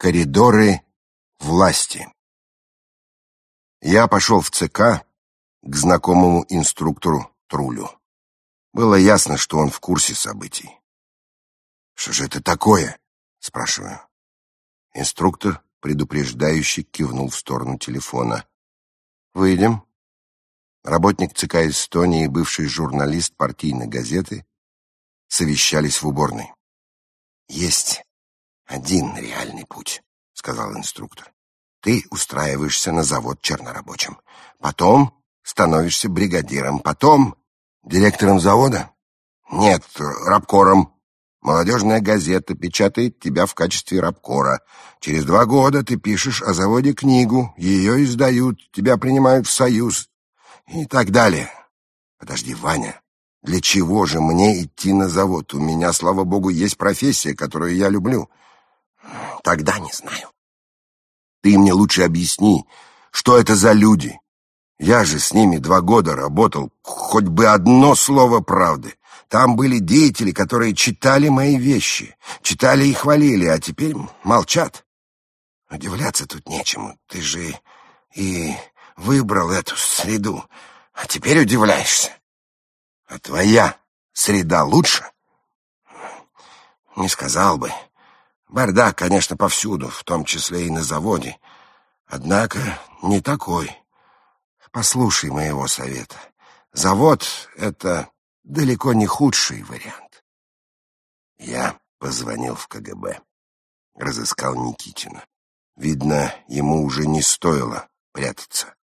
Коридоры власти. Я пошел в ЦК к знакомому инструктору Трулю. Было ясно, что он в курсе событий. «Что же это такое?» — спрашиваю. Инструктор, предупреждающий, кивнул в сторону телефона. «Выйдем». Работник ЦК Эстонии и бывший журналист партийной газеты совещались в уборной. «Есть один реальный путь», — сказал инструктор. «Ты устраиваешься на завод чернорабочим. Потом становишься бригадиром. Потом директором завода? Нет, рабкором. Молодежная газета печатает тебя в качестве рабкора. Через два года ты пишешь о заводе книгу, ее издают, тебя принимают в союз и так далее. Подожди, Ваня, для чего же мне идти на завод? У меня, слава богу, есть профессия, которую я люблю. Тогда не знаю. Ты мне лучше объясни, что это за люди. Я же с ними два года работал, хоть бы одно слово правды. Там были деятели, которые читали мои вещи, читали и хвалили, а теперь молчат. Удивляться тут нечему. Ты же и выбрал эту среду, а теперь удивляешься. А твоя среда лучше? Не сказал бы. Бардак, конечно, повсюду, в том числе и на заводе. Однако не такой. Послушай моего совета. Завод — это далеко не худший вариант. Я позвонил в КГБ. Разыскал Никитина. Видно, ему уже не стоило прятаться.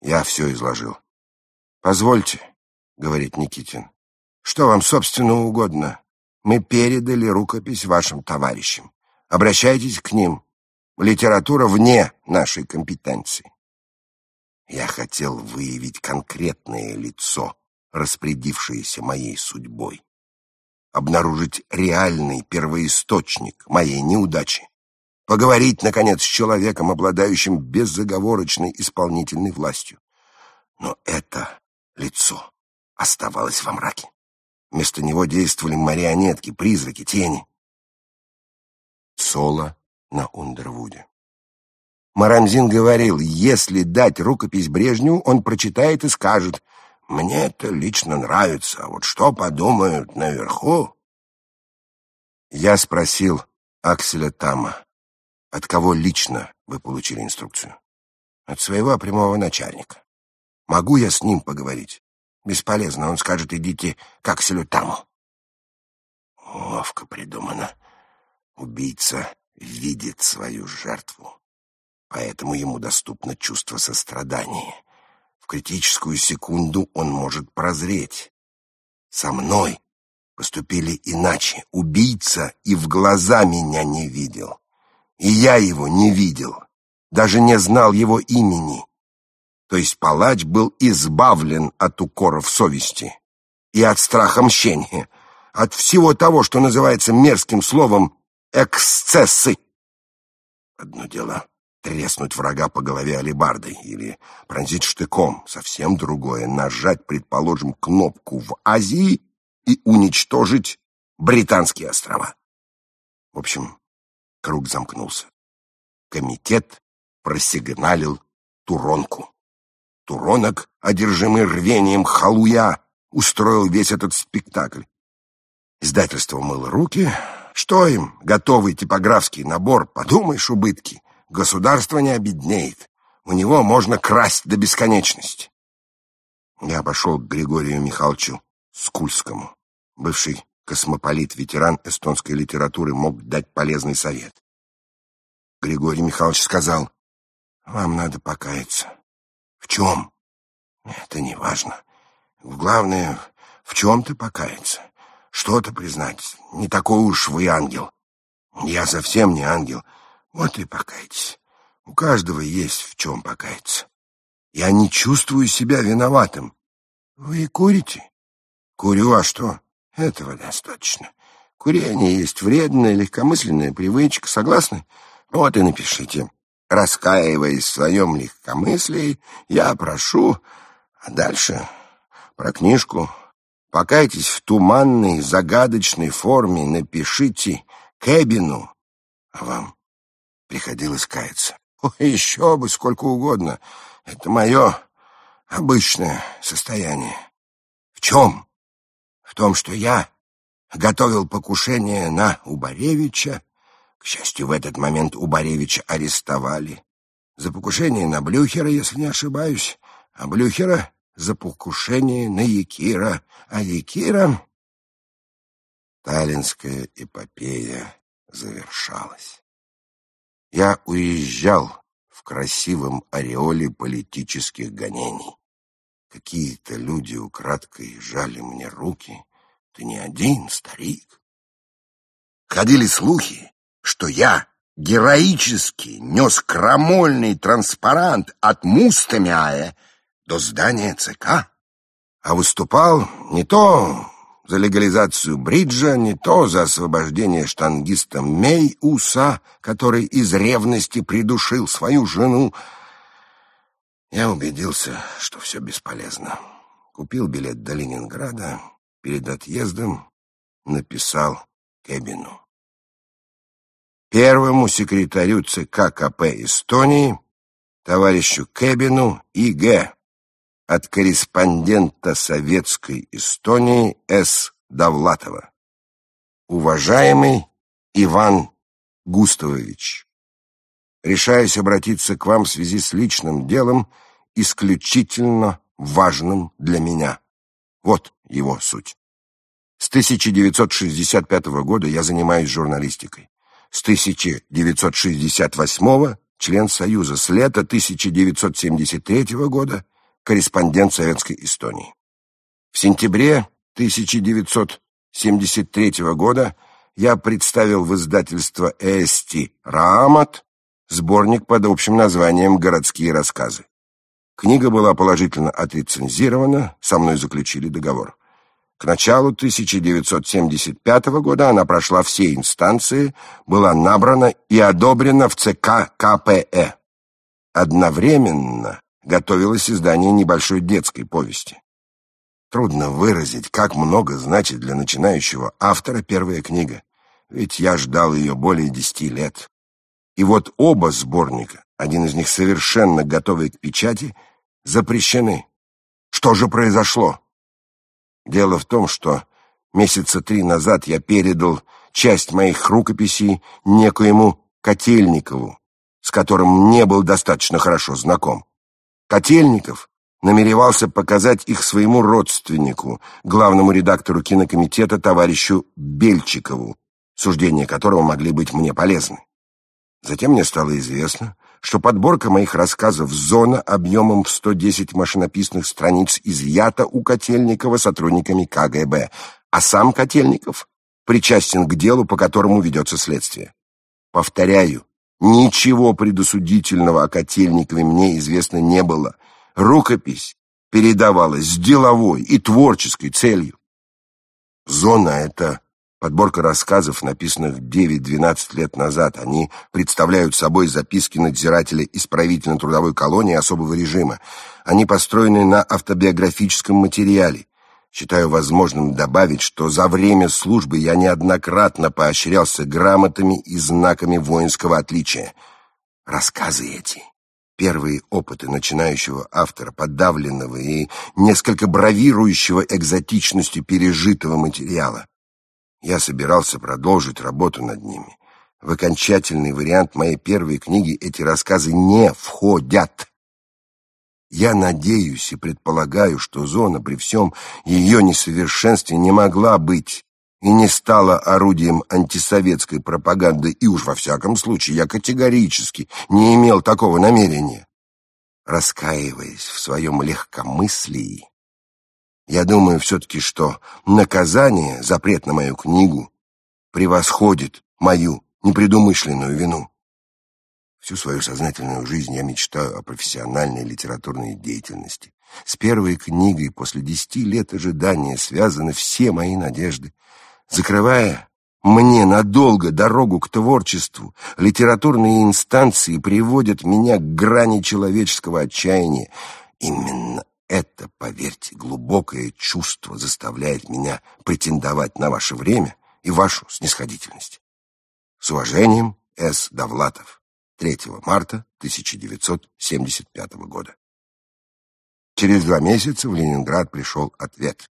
Я все изложил. «Позвольте», — говорит Никитин, — «что вам, собственно, угодно?» Мы передали рукопись вашим товарищам. Обращайтесь к ним. Литература вне нашей компетенции. Я хотел выявить конкретное лицо, распорядившееся моей судьбой. Обнаружить реальный первоисточник моей неудачи. Поговорить, наконец, с человеком, обладающим безоговорочной исполнительной властью. Но это лицо оставалось во мраке. Вместо него действовали марионетки, призраки, тени. Соло на Ундервуде. Марамзин говорил, если дать рукопись Брежневу, он прочитает и скажет, «Мне это лично нравится, а вот что подумают наверху?» Я спросил Акселя Тама, от кого лично вы получили инструкцию? От своего прямого начальника. Могу я с ним поговорить? Бесполезно, он скажет, идите к Акселю Таму. Ловко придумано. Убийца видит свою жертву, поэтому ему доступно чувство сострадания. В критическую секунду он может прозреть. Со мной поступили иначе. Убийца и в глаза меня не видел. И я его не видел. Даже не знал его имени то есть палач был избавлен от укоров совести и от страха мщения, от всего того, что называется мерзким словом «эксцессы». Одно дело треснуть врага по голове алебардой или пронзить штыком, совсем другое — нажать, предположим, кнопку в Азии и уничтожить британские острова. В общем, круг замкнулся. Комитет просигналил туронку. Туронок, одержимый рвением халуя, устроил весь этот спектакль. Издательство мыло руки. Что им, готовый типографский набор, подумаешь, убытки. Государство не обеднеет. У него можно красть до бесконечности. Я пошел к Григорию Михайловичу Скульскому. Бывший космополит-ветеран эстонской литературы мог дать полезный совет. Григорий Михайлович сказал, «Вам надо покаяться. В чем? Это не важно. Главное, в чем-то покаяться. Что-то признать. Не такой уж вы ангел. Я совсем не ангел. Вот и покайтесь. У каждого есть в чем покаяться. Я не чувствую себя виноватым. Вы курите? Курю, а что? Этого достаточно. Курение есть вредная, легкомысленная привычка. Согласны? Вот и напишите. Раскаиваясь в своем легкомыслии, я прошу, а дальше про книжку. Покайтесь в туманной, загадочной форме, напишите Кэбину, а вам приходилось каяться. О, еще бы, сколько угодно. Это мое обычное состояние. В чем? В том, что я готовил покушение на Убаревича. К счастью, в этот момент Убаревича арестовали. За покушение на Блюхера, если не ошибаюсь, а Блюхера за покушение на Якира, а Якира... Таллинская эпопея завершалась. Я уезжал в красивом ореоле политических гонений. Какие-то люди украдкой жали мне руки. Ты не один, старик. Ходили слухи, что я героически нес крамольный транспарант от Мустамяя до здания ЦК, а выступал не то за легализацию бриджа, не то за освобождение штангиста Мей-Уса, который из ревности придушил свою жену. Я убедился, что все бесполезно. Купил билет до Ленинграда, перед отъездом написал Кебину. Первому секретарю ЦК КП Эстонии, товарищу Кебину И.Г от корреспондента Советской Эстонии С. Довлатова. Уважаемый Иван Густавович, решаюсь обратиться к вам в связи с личным делом, исключительно важным для меня. Вот его суть. С 1965 года я занимаюсь журналистикой. С 1968 член Союза. С лета 1973 года корреспондент Советской Эстонии. В сентябре 1973 года я представил в издательство «Эсти Раамат» сборник под общим названием «Городские рассказы». Книга была положительно отрецензирована, со мной заключили договор. К началу 1975 года она прошла все инстанции, была набрана и одобрена в ЦК КПЭ. Одновременно готовилось издание небольшой детской повести. Трудно выразить, как много значит для начинающего автора первая книга, ведь я ждал ее более десяти лет. И вот оба сборника, один из них совершенно готовый к печати, запрещены. Что же произошло? Дело в том, что месяца три назад я передал часть моих рукописей некоему Котельникову, с которым не был достаточно хорошо знаком. Котельников намеревался показать их своему родственнику, главному редактору кинокомитета товарищу Бельчикову, суждения которого могли быть мне полезны. Затем мне стало известно, что подборка моих рассказов «Зона» объемом в 110 машинописных страниц изъята у Котельникова сотрудниками КГБ, а сам Котельников причастен к делу, по которому ведется следствие. Повторяю, Ничего предосудительного о Котельникове мне известно не было. Рукопись передавалась с деловой и творческой целью. «Зона» — это подборка рассказов, написанных 9-12 лет назад. Они представляют собой записки надзирателя исправительно-трудовой колонии особого режима. Они построены на автобиографическом материале. Считаю возможным добавить, что за время службы я неоднократно поощрялся грамотами и знаками воинского отличия. Рассказы эти, первые опыты начинающего автора, подавленного и несколько бравирующего экзотичностью пережитого материала. Я собирался продолжить работу над ними. В окончательный вариант моей первой книги эти рассказы не входят. Я надеюсь и предполагаю, что зона при всем ее несовершенстве не могла быть и не стала орудием антисоветской пропаганды, и уж во всяком случае я категорически не имел такого намерения. Раскаиваясь в своем легкомыслии, я думаю все-таки, что наказание, запрет на мою книгу, превосходит мою непредумышленную вину. Всю свою сознательную жизнь я мечтаю о профессиональной литературной деятельности. С первой книгой после десяти лет ожидания связаны все мои надежды. Закрывая мне надолго дорогу к творчеству, литературные инстанции приводят меня к грани человеческого отчаяния. Именно это, поверьте, глубокое чувство заставляет меня претендовать на ваше время и вашу снисходительность. С уважением, С. Довлатов. 3 марта 1975 года. Через два месяца в Ленинград пришел ответ.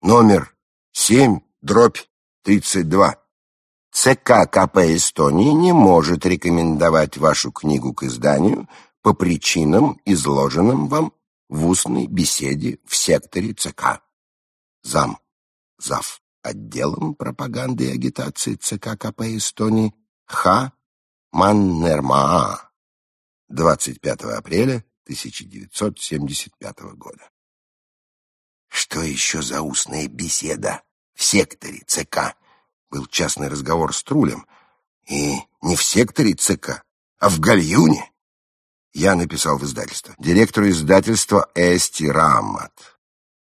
Номер 7, дробь 32. ЦК КП Эстонии не может рекомендовать вашу книгу к изданию по причинам, изложенным вам в устной беседе в секторе ЦК. Зам. Зав. Отделом пропаганды и агитации ЦК КП Эстонии Х. Маннермаа. 25 апреля 1975 года. Что еще за устная беседа в секторе ЦК? Был частный разговор с Трулем. И не в секторе ЦК, а в гальюне. Я написал в издательство. Директору издательства Эсти Рамат.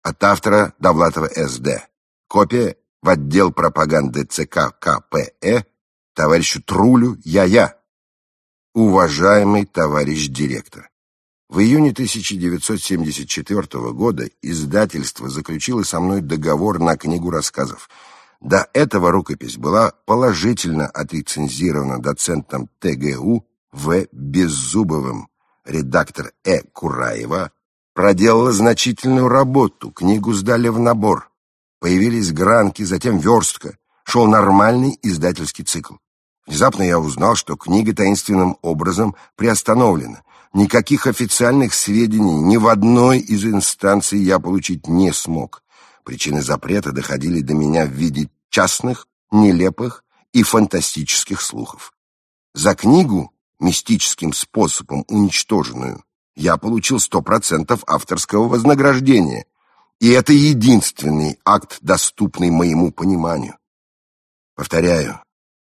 От автора Довлатова С.Д. Копия в отдел пропаганды ЦК КПЭ товарищу Трулю Я-Я. Уважаемый товарищ директор, в июне 1974 года издательство заключило со мной договор на книгу рассказов. До этого рукопись была положительно отрецензирована доцентом ТГУ В. Беззубовым. Редактор Э. Кураева проделала значительную работу, книгу сдали в набор. Появились гранки, затем верстка. Шел нормальный издательский цикл. Внезапно я узнал, что книга таинственным образом приостановлена. Никаких официальных сведений ни в одной из инстанций я получить не смог. Причины запрета доходили до меня в виде частных, нелепых и фантастических слухов. За книгу, мистическим способом уничтоженную, я получил сто процентов авторского вознаграждения, и это единственный акт, доступный моему пониманию. Повторяю,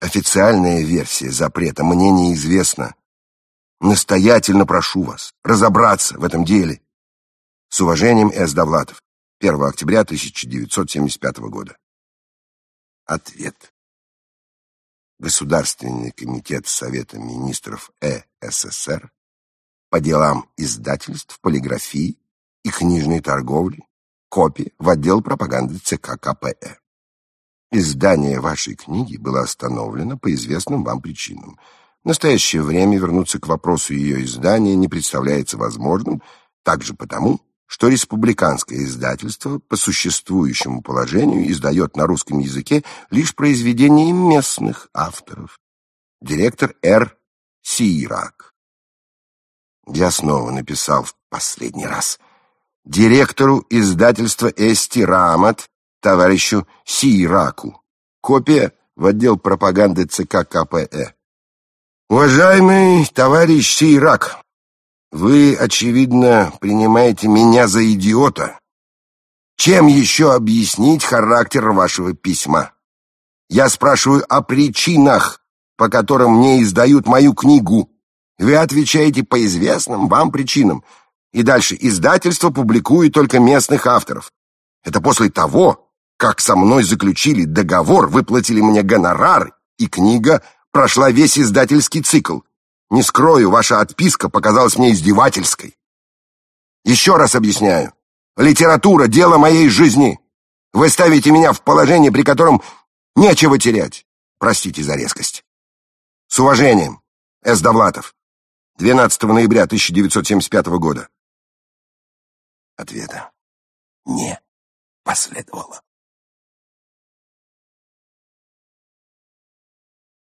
официальная версия запрета мне неизвестна. Настоятельно прошу вас разобраться в этом деле. С уважением, С. Довлатов. 1 октября 1975 года. Ответ. Государственный комитет Совета министров э СССР по делам издательств, полиграфии и книжной торговли, копии в отдел пропаганды ЦК КПЭ. Издание вашей книги было остановлено по известным вам причинам. В настоящее время вернуться к вопросу ее издания не представляется возможным, также потому, что республиканское издательство по существующему положению издает на русском языке лишь произведения местных авторов. Директор Р. Сирак. Я снова написал в последний раз директору издательства Эсти Рамат, товарищу Сираку. Копия в отдел пропаганды ЦК КПЭ. Уважаемый товарищ Сирак, вы, очевидно, принимаете меня за идиота. Чем еще объяснить характер вашего письма? Я спрашиваю о причинах, по которым мне издают мою книгу. Вы отвечаете по известным вам причинам. И дальше издательство публикует только местных авторов. Это после того, как со мной заключили договор, выплатили мне гонорар, и книга прошла весь издательский цикл. Не скрою, ваша отписка показалась мне издевательской. Еще раз объясняю. Литература — дело моей жизни. Вы ставите меня в положение, при котором нечего терять. Простите за резкость. С уважением, С. Довлатов. 12 ноября 1975 года. Ответа не последовало.